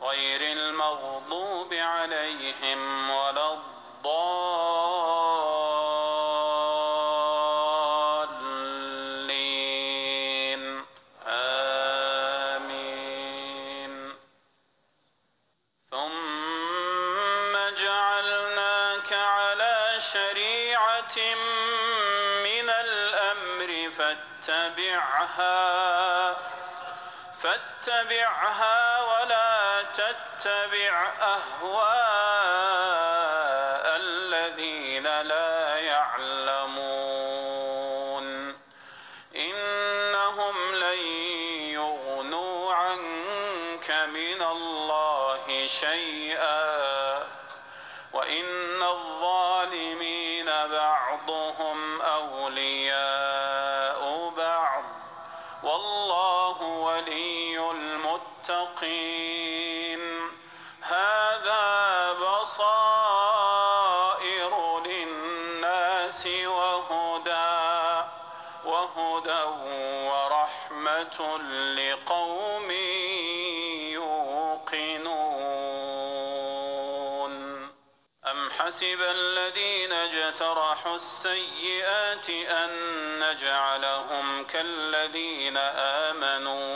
غير المغضوب عليهم ولا الضالين. آمين. ثم جعلناك على شريعة من الأمر فاتبعها. فاتبعها ولا تتبع أهواء الذين لا يعلمون. إنهم لن يغنوا عنك من الله شيئا. وإن الظالمين بعضهم أولياء بعض. والله المتقين هذا بصائر للناس وهدى وهدى ورحمة لقوم يوقنون. أم حسب الذين اجترحوا السيئات أن نجعلهم كالذين آمنوا؟